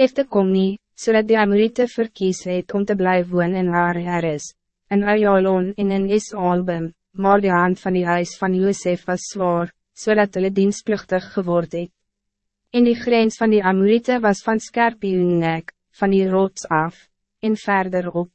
Efte kom nie, so dat die Amorite verkies het om te blijven woon in haar heris, in Ayalon en in Is-Album, maar die hand van die huis van Josef was zwaar, zodat so hulle dienstplichtig geword het. En die grens van die Amorite was van Skerpioennek, van die rots af, en verder op.